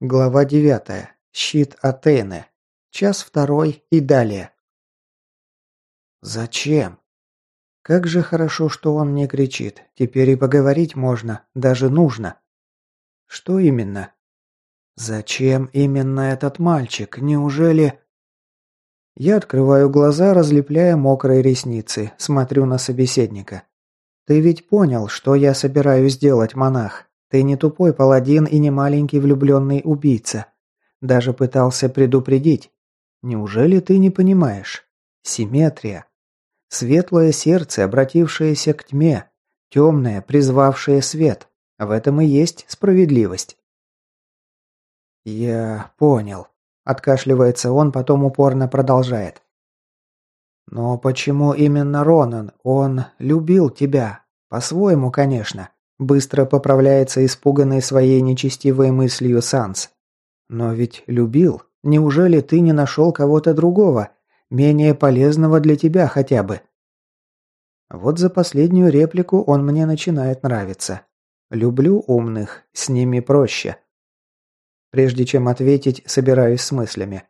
Глава 9. Щит Атены. Час второй и далее. Зачем? Как же хорошо, что он не кричит. Теперь и поговорить можно, даже нужно. Что именно? Зачем именно этот мальчик? Неужели... Я открываю глаза, разлепляя мокрые ресницы, смотрю на собеседника. Ты ведь понял, что я собираюсь делать, монах? Ты не тупой паладин и не маленький влюбленный убийца. Даже пытался предупредить. Неужели ты не понимаешь? Симметрия. Светлое сердце, обратившееся к тьме. Темное, призвавшее свет. В этом и есть справедливость. Я понял. Откашливается он, потом упорно продолжает. Но почему именно Ронан? Он любил тебя. По-своему, конечно. Быстро поправляется испуганный своей нечестивой мыслью Санс. Но ведь любил. Неужели ты не нашел кого-то другого, менее полезного для тебя хотя бы? Вот за последнюю реплику он мне начинает нравиться. Люблю умных, с ними проще. Прежде чем ответить, собираюсь с мыслями.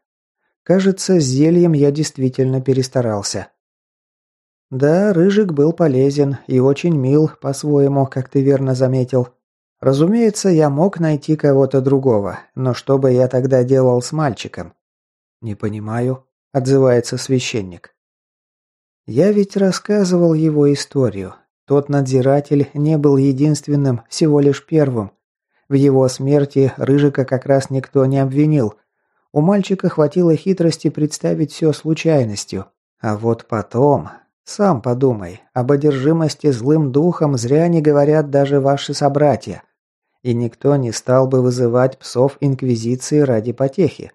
Кажется, с зельем я действительно перестарался. Да, Рыжик был полезен и очень мил, по-своему, как ты верно заметил. Разумеется, я мог найти кого-то другого, но что бы я тогда делал с мальчиком? Не понимаю, отзывается священник. Я ведь рассказывал его историю. Тот надзиратель не был единственным, всего лишь первым. В его смерти Рыжика как раз никто не обвинил. У мальчика хватило хитрости представить все случайностью. А вот потом, сам подумай, об одержимости злым духом зря не говорят даже ваши собратья. И никто не стал бы вызывать псов Инквизиции ради потехи.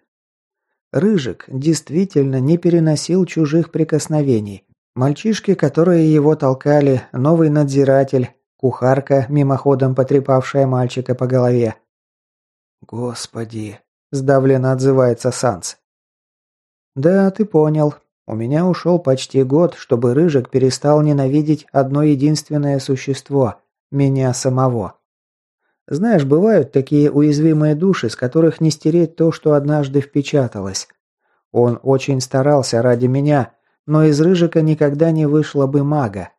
Рыжик действительно не переносил чужих прикосновений. Мальчишки, которые его толкали, новый надзиратель, кухарка, мимоходом потрепавшая мальчика по голове. «Господи!» – сдавленно отзывается Санс. «Да, ты понял. У меня ушел почти год, чтобы Рыжик перестал ненавидеть одно единственное существо – меня самого. Знаешь, бывают такие уязвимые души, с которых не стереть то, что однажды впечаталось. Он очень старался ради меня, но из Рыжика никогда не вышло бы мага.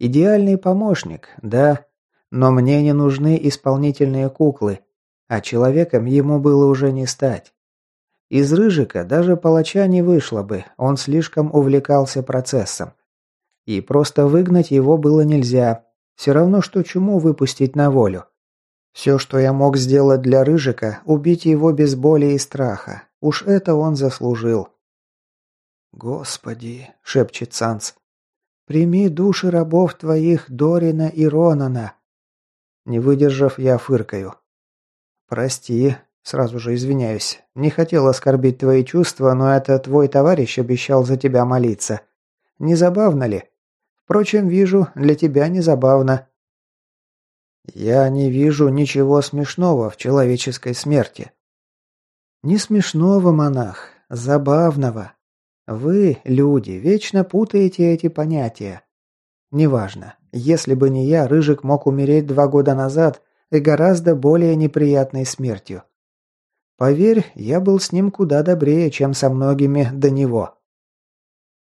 Идеальный помощник, да, но мне не нужны исполнительные куклы, а человеком ему было уже не стать. Из Рыжика даже палача не вышло бы, он слишком увлекался процессом. И просто выгнать его было нельзя. Все равно, что чуму выпустить на волю. Все, что я мог сделать для Рыжика, убить его без боли и страха. Уж это он заслужил. «Господи!» — шепчет Санс. «Прими души рабов твоих Дорина и Ронана!» Не выдержав, я фыркаю. «Прости, Сразу же извиняюсь. Не хотел оскорбить твои чувства, но это твой товарищ обещал за тебя молиться. Не забавно ли? Впрочем, вижу, для тебя не забавно. Я не вижу ничего смешного в человеческой смерти. Не смешного, монах, забавного. Вы, люди, вечно путаете эти понятия. Неважно. Если бы не я, Рыжик мог умереть два года назад и гораздо более неприятной смертью. Поверь, я был с ним куда добрее, чем со многими до него.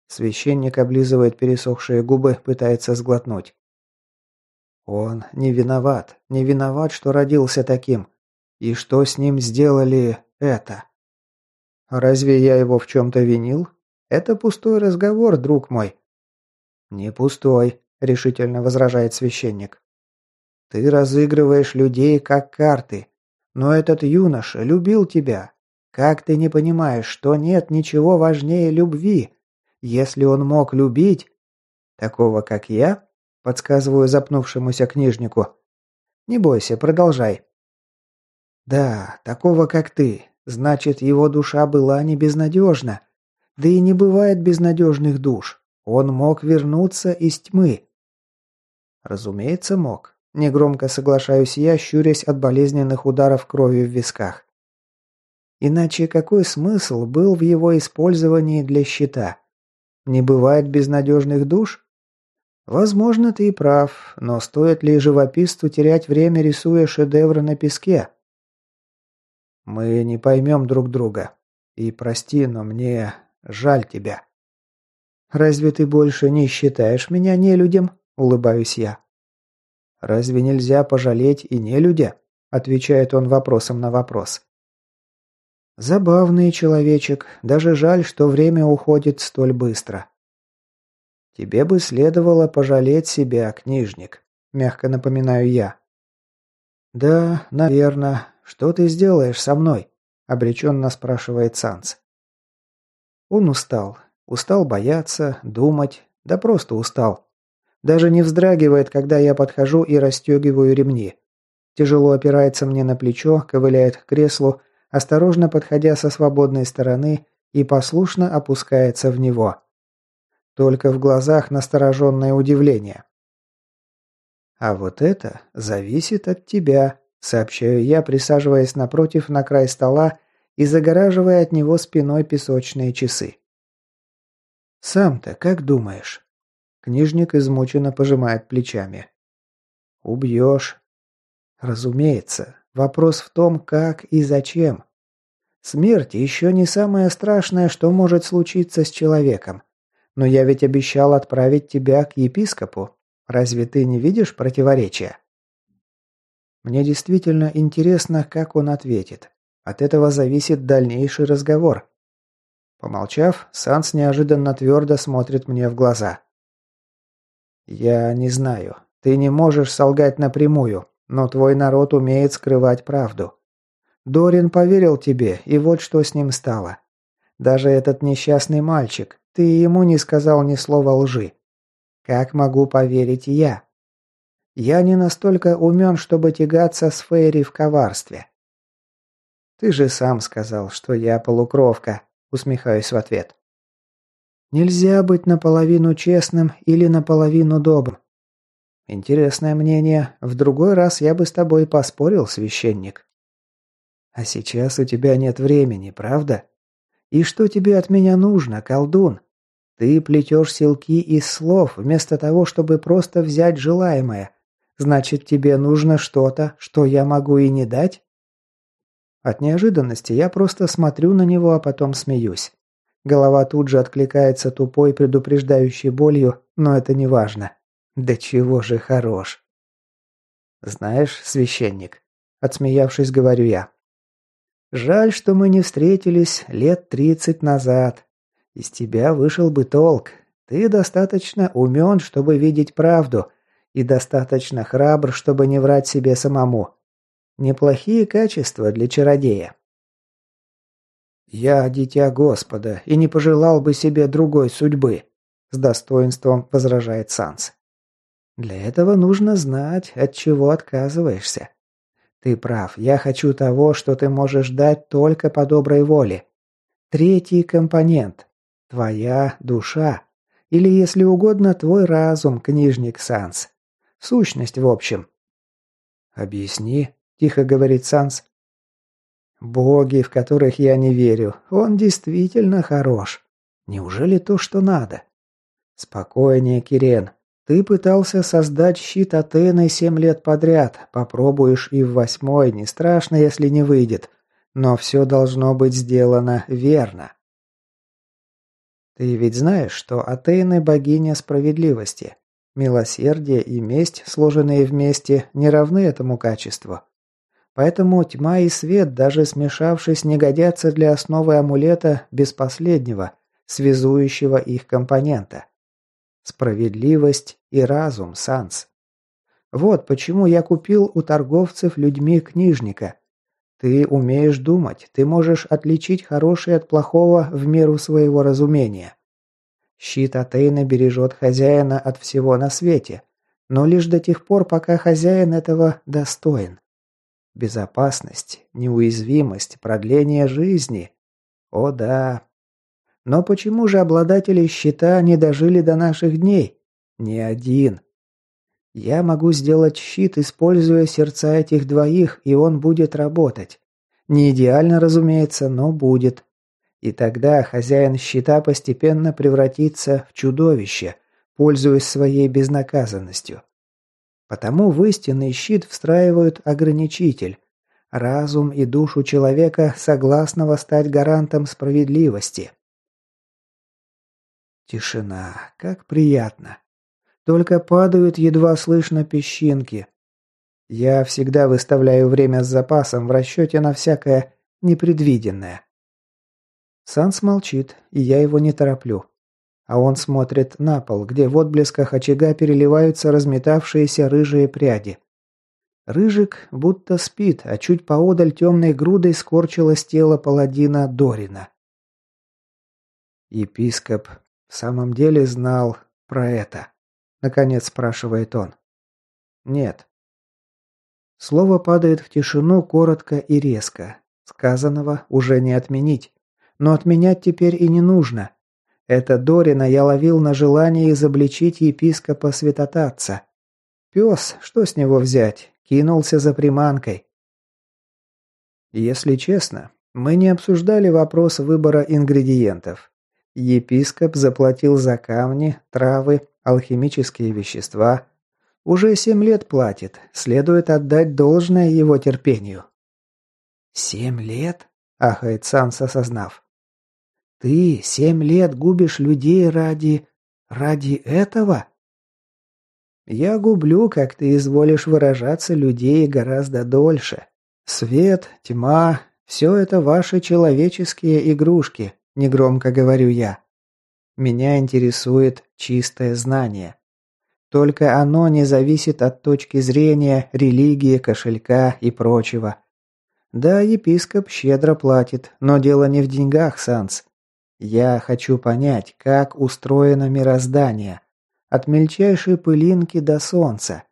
Священник облизывает пересохшие губы, пытается сглотнуть. Он не виноват, не виноват, что родился таким. И что с ним сделали это? Разве я его в чем-то винил? Это пустой разговор, друг мой. Не пустой, решительно возражает священник. Ты разыгрываешь людей как карты. Но этот юноша любил тебя. Как ты не понимаешь, что нет ничего важнее любви? Если он мог любить... Такого, как я? Подсказываю запнувшемуся книжнику. Не бойся, продолжай. Да, такого, как ты. Значит, его душа была не безнадежна. Да и не бывает безнадежных душ. Он мог вернуться из тьмы. Разумеется, мог. Негромко соглашаюсь я, щурясь от болезненных ударов крови в висках. Иначе какой смысл был в его использовании для щита? Не бывает безнадежных душ? Возможно, ты и прав, но стоит ли живописцу терять время, рисуя шедевры на песке? Мы не поймем друг друга. И прости, но мне жаль тебя». «Разве ты больше не считаешь меня нелюдем?» – улыбаюсь я. «Разве нельзя пожалеть и нелюдя?» – отвечает он вопросом на вопрос. «Забавный человечек. Даже жаль, что время уходит столь быстро». «Тебе бы следовало пожалеть себя, книжник», – мягко напоминаю я. «Да, наверное. Что ты сделаешь со мной?» – обреченно спрашивает Санс. Он устал. Устал бояться, думать, да просто устал. Даже не вздрагивает, когда я подхожу и расстегиваю ремни. Тяжело опирается мне на плечо, ковыляет к креслу, осторожно подходя со свободной стороны и послушно опускается в него. Только в глазах настороженное удивление. «А вот это зависит от тебя», – сообщаю я, присаживаясь напротив на край стола и загораживая от него спиной песочные часы. «Сам-то как думаешь?» Книжник измученно пожимает плечами. «Убьешь». «Разумеется. Вопрос в том, как и зачем. Смерть еще не самое страшное, что может случиться с человеком. Но я ведь обещал отправить тебя к епископу. Разве ты не видишь противоречия? Мне действительно интересно, как он ответит. От этого зависит дальнейший разговор. Помолчав, Санс неожиданно твердо смотрит мне в глаза. «Я не знаю. Ты не можешь солгать напрямую, но твой народ умеет скрывать правду. Дорин поверил тебе, и вот что с ним стало. Даже этот несчастный мальчик, ты ему не сказал ни слова лжи. Как могу поверить я? Я не настолько умен, чтобы тягаться с Фейри в коварстве. Ты же сам сказал, что я полукровка, усмехаюсь в ответ. Нельзя быть наполовину честным или наполовину добрым. Интересное мнение. В другой раз я бы с тобой поспорил, священник. А сейчас у тебя нет времени, правда? И что тебе от меня нужно, колдун? Ты плетешь силки из слов, вместо того, чтобы просто взять желаемое. Значит, тебе нужно что-то, что я могу и не дать? От неожиданности я просто смотрю на него, а потом смеюсь. Голова тут же откликается тупой предупреждающей болью, но это не важно. Да чего же хорош. Знаешь, священник, отсмеявшись, говорю я. Жаль, что мы не встретились лет тридцать назад. Из тебя вышел бы толк. Ты достаточно умен, чтобы видеть правду, и достаточно храбр, чтобы не врать себе самому. Неплохие качества для чародея. Я дитя Господа и не пожелал бы себе другой судьбы, с достоинством возражает Санс. Для этого нужно знать, от чего отказываешься. Ты прав, я хочу того, что ты можешь дать только по доброй воле. Третий компонент Твоя душа. Или, если угодно, твой разум, книжник Санс. Сущность, в общем. «Объясни», – тихо говорит Санс. «Боги, в которых я не верю. Он действительно хорош. Неужели то, что надо?» «Спокойнее, Кирен. Ты пытался создать щит Атены семь лет подряд. Попробуешь и в восьмой, не страшно, если не выйдет. Но все должно быть сделано верно. Ты ведь знаешь, что Атены – богиня справедливости. Милосердие и месть, сложенные вместе, не равны этому качеству. Поэтому тьма и свет, даже смешавшись, не годятся для основы амулета без последнего, связующего их компонента. Справедливость и разум, Санс. Вот почему я купил у торговцев людьми книжника. Ты умеешь думать, ты можешь отличить хорошее от плохого в меру своего разумения. Щит Атейна бережет хозяина от всего на свете, но лишь до тех пор, пока хозяин этого достоин. Безопасность, неуязвимость, продление жизни. О да. Но почему же обладатели щита не дожили до наших дней? Ни один. Я могу сделать щит, используя сердца этих двоих, и он будет работать. Не идеально, разумеется, но будет. И тогда хозяин щита постепенно превратится в чудовище, пользуясь своей безнаказанностью. Потому в истинный щит встраивают ограничитель, разум и душу человека, согласного стать гарантом справедливости. Тишина. Как приятно. Только падают едва слышно песчинки. Я всегда выставляю время с запасом в расчете на всякое непредвиденное. Санс молчит, и я его не тороплю. А он смотрит на пол, где в отблесках очага переливаются разметавшиеся рыжие пряди. Рыжик будто спит, а чуть поодаль темной грудой скорчилось тело паладина Дорина. Епископ в самом деле знал про это? Наконец спрашивает он. Нет. Слово падает в тишину коротко и резко. Сказанного уже не отменить. Но отменять теперь и не нужно. Это Дорина я ловил на желание изобличить епископа Святотатца. Пес, что с него взять? Кинулся за приманкой. Если честно, мы не обсуждали вопрос выбора ингредиентов. Епископ заплатил за камни, травы, алхимические вещества. Уже семь лет платит, следует отдать должное его терпению. «Семь лет?» – ахает Санс, осознав. «Ты семь лет губишь людей ради... ради этого?» «Я гублю, как ты изволишь выражаться, людей гораздо дольше. Свет, тьма – все это ваши человеческие игрушки, Негромко говорю я. Меня интересует чистое знание. Только оно не зависит от точки зрения, религии, кошелька и прочего. Да, епископ щедро платит, но дело не в деньгах, Санс. Я хочу понять, как устроено мироздание. От мельчайшей пылинки до солнца.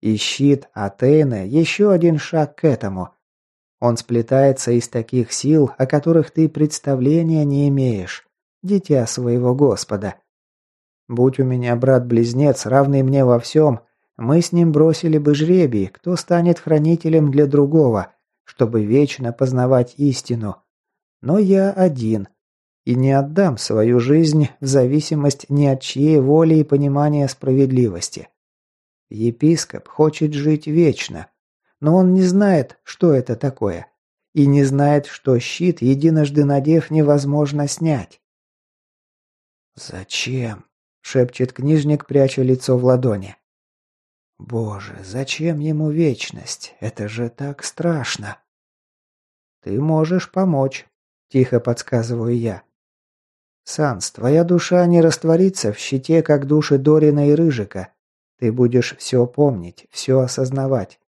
И щит Атены – еще один шаг к этому. Он сплетается из таких сил, о которых ты представления не имеешь, дитя своего Господа. Будь у меня брат-близнец, равный мне во всем, мы с ним бросили бы жребий, кто станет хранителем для другого, чтобы вечно познавать истину. Но я один, и не отдам свою жизнь в зависимость ни от чьей воли и понимания справедливости. Епископ хочет жить вечно, но он не знает, что это такое. И не знает, что щит, единожды надев, невозможно снять. «Зачем?» – шепчет книжник, пряча лицо в ладони. «Боже, зачем ему вечность? Это же так страшно!» «Ты можешь помочь», – тихо подсказываю я. «Санс, твоя душа не растворится в щите, как души Дорина и Рыжика. Ты будешь все помнить, все осознавать.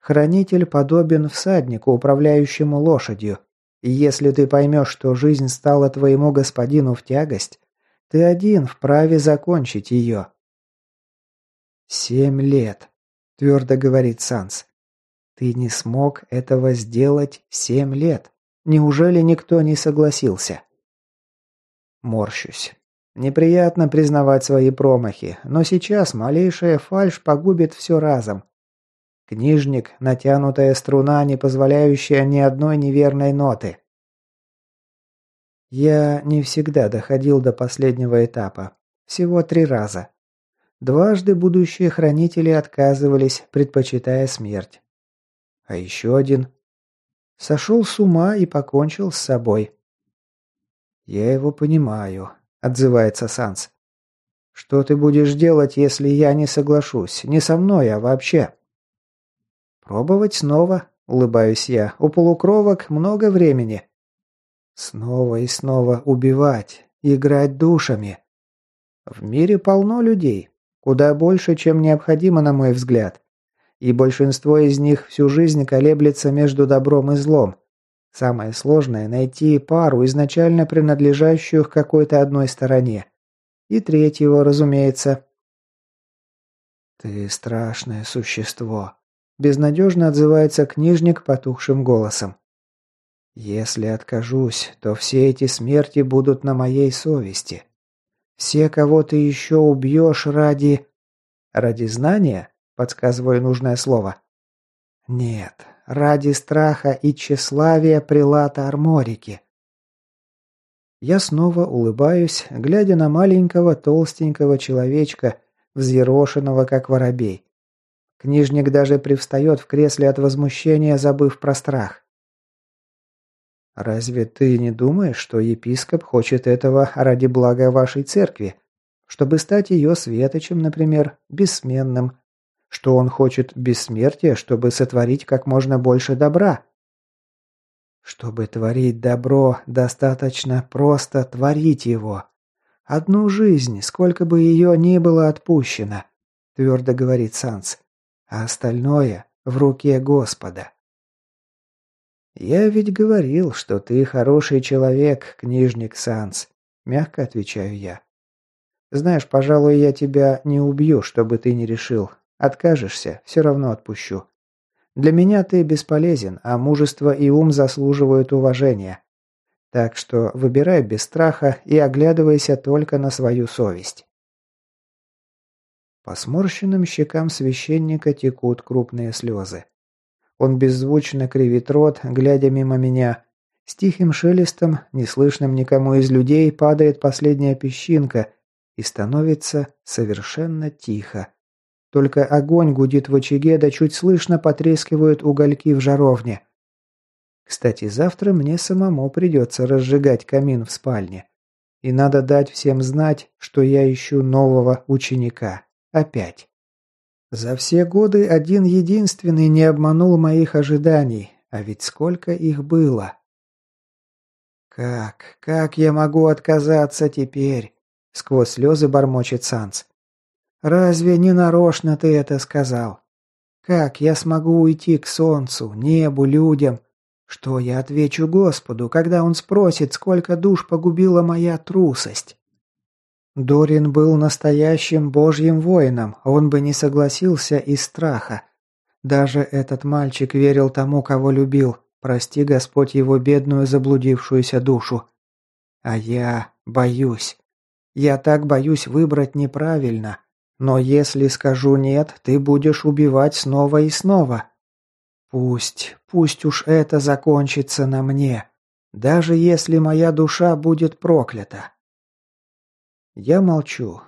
Хранитель подобен всаднику, управляющему лошадью. И если ты поймешь, что жизнь стала твоему господину в тягость, ты один вправе закончить ее. «Семь лет», — твердо говорит Санс. «Ты не смог этого сделать семь лет. Неужели никто не согласился?» Морщусь. Неприятно признавать свои промахи, но сейчас малейшая фальшь погубит все разом. Книжник – натянутая струна, не позволяющая ни одной неверной ноты. Я не всегда доходил до последнего этапа. Всего три раза. Дважды будущие хранители отказывались, предпочитая смерть. А еще один. Сошел с ума и покончил с собой. «Я его понимаю», – отзывается Санс. «Что ты будешь делать, если я не соглашусь? Не со мной, а вообще?» «Пробовать снова», — улыбаюсь я. «У полукровок много времени». «Снова и снова убивать, играть душами». В мире полно людей, куда больше, чем необходимо, на мой взгляд. И большинство из них всю жизнь колеблется между добром и злом. Самое сложное – найти пару, изначально принадлежащую к какой-то одной стороне. И третьего, разумеется. «Ты страшное существо», Безнадежно отзывается книжник потухшим голосом. «Если откажусь, то все эти смерти будут на моей совести. Все, кого ты еще убьешь ради...» «Ради знания?» – подсказываю нужное слово. «Нет, ради страха и тщеславия прилата Арморики». Я снова улыбаюсь, глядя на маленького толстенького человечка, взъерошенного как воробей. Книжник даже привстает в кресле от возмущения, забыв про страх. «Разве ты не думаешь, что епископ хочет этого ради блага вашей церкви? Чтобы стать ее светочем, например, бессменным? Что он хочет бессмертия, чтобы сотворить как можно больше добра?» Чтобы творить добро, достаточно просто творить его. Одну жизнь, сколько бы ее ни было отпущено, твердо говорит Санс, а остальное в руке Господа. «Я ведь говорил, что ты хороший человек, книжник Санс», — мягко отвечаю я. «Знаешь, пожалуй, я тебя не убью, чтобы ты не решил. Откажешься, все равно отпущу. Для меня ты бесполезен, а мужество и ум заслуживают уважения. Так что выбирай без страха и оглядывайся только на свою совесть. По сморщенным щекам священника текут крупные слезы. Он беззвучно кривит рот, глядя мимо меня. С тихим шелестом, неслышным никому из людей, падает последняя песчинка и становится совершенно тихо. Только огонь гудит в очаге, да чуть слышно потрескивают угольки в жаровне. Кстати, завтра мне самому придется разжигать камин в спальне. И надо дать всем знать, что я ищу нового ученика. Опять. За все годы один единственный не обманул моих ожиданий, а ведь сколько их было. «Как? Как я могу отказаться теперь?» Сквозь слезы бормочет Санс. Разве не нарочно ты это сказал? Как я смогу уйти к солнцу, небу, людям? Что я отвечу Господу, когда он спросит, сколько душ погубила моя трусость? Дорин был настоящим божьим воином, он бы не согласился из страха. Даже этот мальчик верил тому, кого любил. Прости, Господь, его бедную заблудившуюся душу. А я боюсь. Я так боюсь выбрать неправильно. Но если скажу «нет», ты будешь убивать снова и снова. Пусть, пусть уж это закончится на мне, даже если моя душа будет проклята. Я молчу.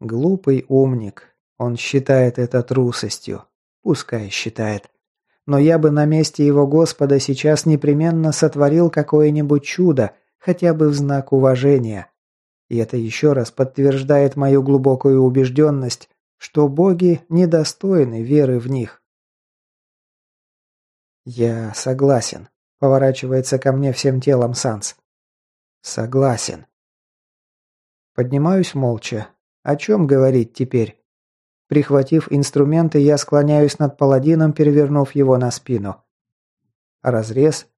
Глупый умник. Он считает это трусостью. Пускай считает. Но я бы на месте его Господа сейчас непременно сотворил какое-нибудь чудо, хотя бы в знак уважения. И это еще раз подтверждает мою глубокую убежденность, что боги недостойны веры в них. «Я согласен», — поворачивается ко мне всем телом Санс. «Согласен». Поднимаюсь молча. О чем говорить теперь? Прихватив инструменты, я склоняюсь над паладином, перевернув его на спину. Разрез,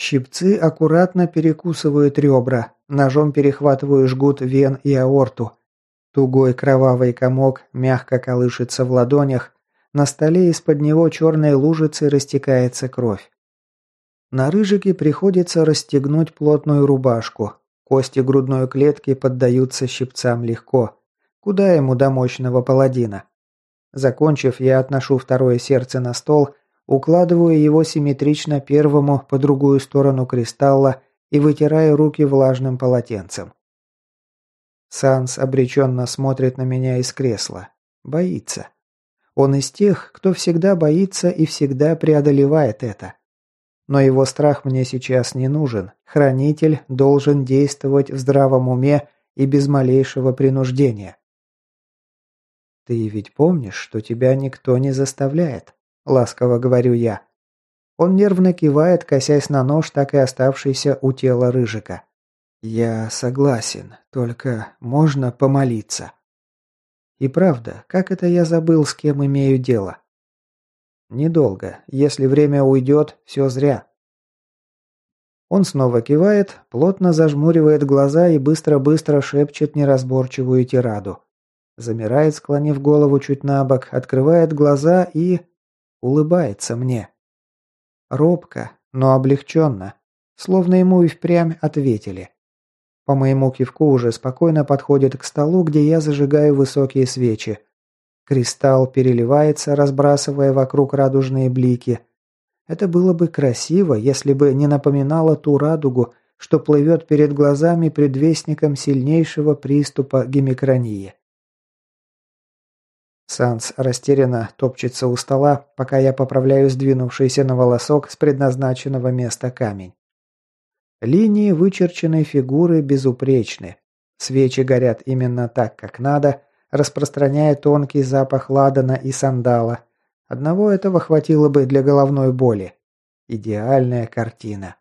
Щипцы аккуратно перекусывают ребра, ножом перехватываю жгут вен и аорту. Тугой кровавый комок мягко колышется в ладонях, на столе из-под него черной лужицей растекается кровь. На рыжике приходится расстегнуть плотную рубашку. Кости грудной клетки поддаются щипцам легко. Куда ему до мощного паладина? Закончив, я отношу второе сердце на стол Укладываю его симметрично первому по другую сторону кристалла и вытираю руки влажным полотенцем. Санс обреченно смотрит на меня из кресла. Боится. Он из тех, кто всегда боится и всегда преодолевает это. Но его страх мне сейчас не нужен. Хранитель должен действовать в здравом уме и без малейшего принуждения. Ты ведь помнишь, что тебя никто не заставляет? – ласково говорю я. Он нервно кивает, косясь на нож, так и оставшийся у тела Рыжика. «Я согласен, только можно помолиться». И правда, как это я забыл, с кем имею дело? Недолго. Если время уйдет, все зря. Он снова кивает, плотно зажмуривает глаза и быстро-быстро шепчет неразборчивую тираду. Замирает, склонив голову чуть на бок, открывает глаза и... Улыбается мне. Робко, но облегченно. Словно ему и впрямь ответили. По моему кивку уже спокойно подходит к столу, где я зажигаю высокие свечи. Кристалл переливается, разбрасывая вокруг радужные блики. Это было бы красиво, если бы не напоминало ту радугу, что плывет перед глазами предвестником сильнейшего приступа гемикронии. Санс растерянно топчется у стола, пока я поправляю сдвинувшийся на волосок с предназначенного места камень. Линии вычерченной фигуры безупречны. Свечи горят именно так, как надо, распространяя тонкий запах ладана и сандала. Одного этого хватило бы для головной боли. Идеальная картина.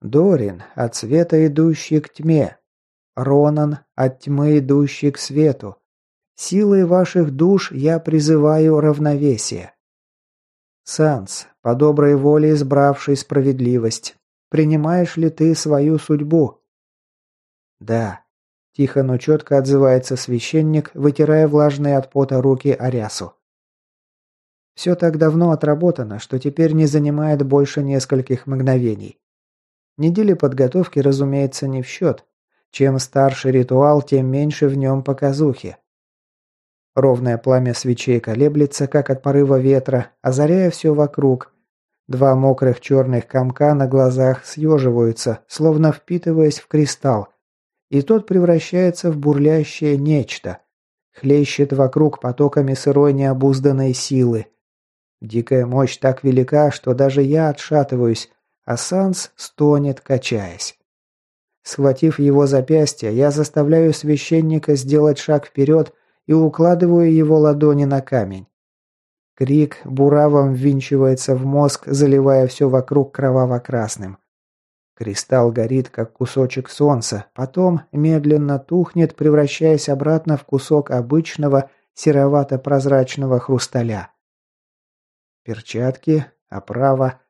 Дорин, от света идущий к тьме. Ронан, от тьмы идущий к свету. Силой ваших душ я призываю равновесие. Санс, по доброй воле избравший справедливость, принимаешь ли ты свою судьбу? Да. Тихо, но четко отзывается священник, вытирая влажные от пота руки Арясу. Все так давно отработано, что теперь не занимает больше нескольких мгновений. Недели подготовки, разумеется, не в счет. Чем старше ритуал, тем меньше в нем показухи. Ровное пламя свечей колеблется, как от порыва ветра, озаряя все вокруг. Два мокрых черных комка на глазах съеживаются, словно впитываясь в кристалл. И тот превращается в бурлящее нечто. Хлещет вокруг потоками сырой необузданной силы. Дикая мощь так велика, что даже я отшатываюсь, а Санс стонет, качаясь. Схватив его запястье, я заставляю священника сделать шаг вперед и укладываю его ладони на камень. Крик буравом ввинчивается в мозг, заливая все вокруг кроваво-красным. Кристалл горит, как кусочек солнца, потом медленно тухнет, превращаясь обратно в кусок обычного серовато-прозрачного хрусталя. Перчатки, оправа.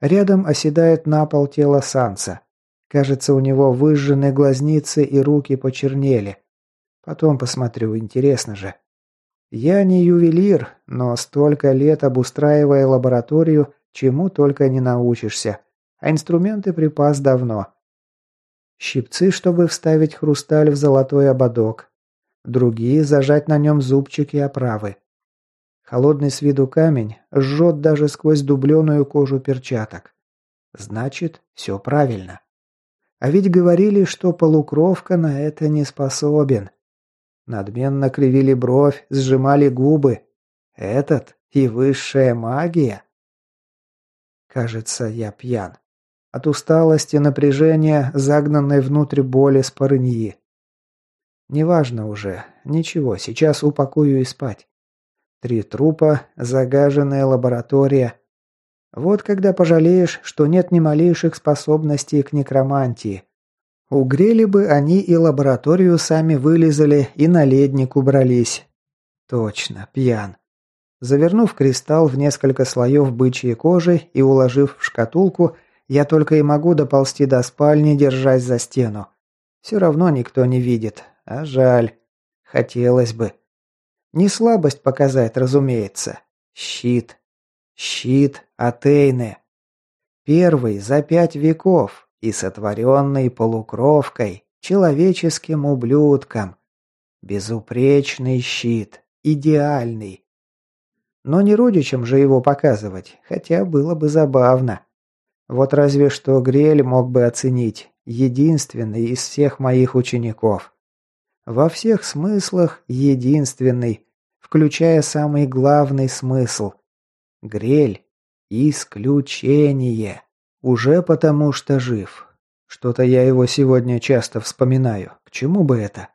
Рядом оседает на пол тело Санса. Кажется, у него выжжены глазницы и руки почернели. Потом посмотрю, интересно же. Я не ювелир, но столько лет обустраивая лабораторию, чему только не научишься. А инструменты припас давно. Щипцы, чтобы вставить хрусталь в золотой ободок. Другие зажать на нем зубчики оправы. Холодный с виду камень жжет даже сквозь дубленую кожу перчаток. Значит, все правильно. А ведь говорили, что полукровка на это не способен. Надменно кривили бровь, сжимали губы. Этот и высшая магия. Кажется, я пьян. От усталости, напряжения, загнанной внутрь боли с парыньи. Неважно уже. Ничего, сейчас упакую и спать. Три трупа, загаженная лаборатория. Вот когда пожалеешь, что нет ни малейших способностей к некромантии. Угрели бы они и лабораторию сами вылезали, и на ледник убрались. Точно, пьян. Завернув кристалл в несколько слоев бычьей кожи и уложив в шкатулку, я только и могу доползти до спальни, держась за стену. Все равно никто не видит, а жаль. Хотелось бы. Не слабость показать, разумеется. Щит. Щит Атейны. Первый за пять веков и сотворенный полукровкой, человеческим ублюдком. Безупречный щит, идеальный. Но не родичам же его показывать, хотя было бы забавно. Вот разве что Грель мог бы оценить, единственный из всех моих учеников. Во всех смыслах единственный, включая самый главный смысл. Грель – исключение. Уже потому что жив. Что-то я его сегодня часто вспоминаю. К чему бы это?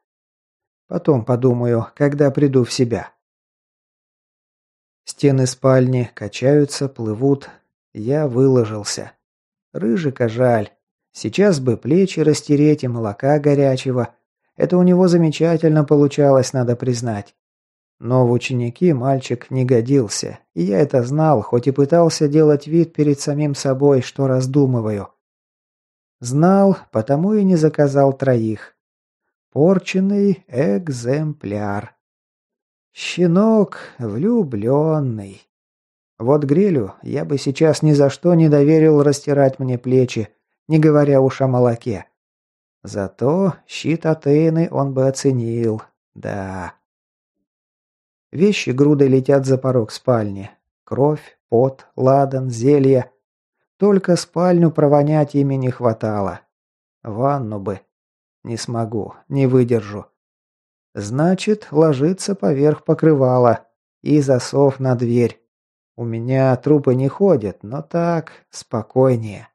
Потом подумаю, когда приду в себя. Стены спальни качаются, плывут. Я выложился. Рыжика жаль. Сейчас бы плечи растереть и молока горячего. Это у него замечательно получалось, надо признать. Но в ученики мальчик не годился, и я это знал, хоть и пытался делать вид перед самим собой, что раздумываю. Знал, потому и не заказал троих. Порченный экземпляр. Щенок влюбленный. Вот Грелю я бы сейчас ни за что не доверил растирать мне плечи, не говоря уж о молоке. Зато щит Атены он бы оценил, да. Вещи грудой летят за порог спальни. Кровь, пот, ладан, зелье. Только спальню провонять ими не хватало. Ванну бы. Не смогу, не выдержу. Значит, ложится поверх покрывала. И засов на дверь. У меня трупы не ходят, но так спокойнее.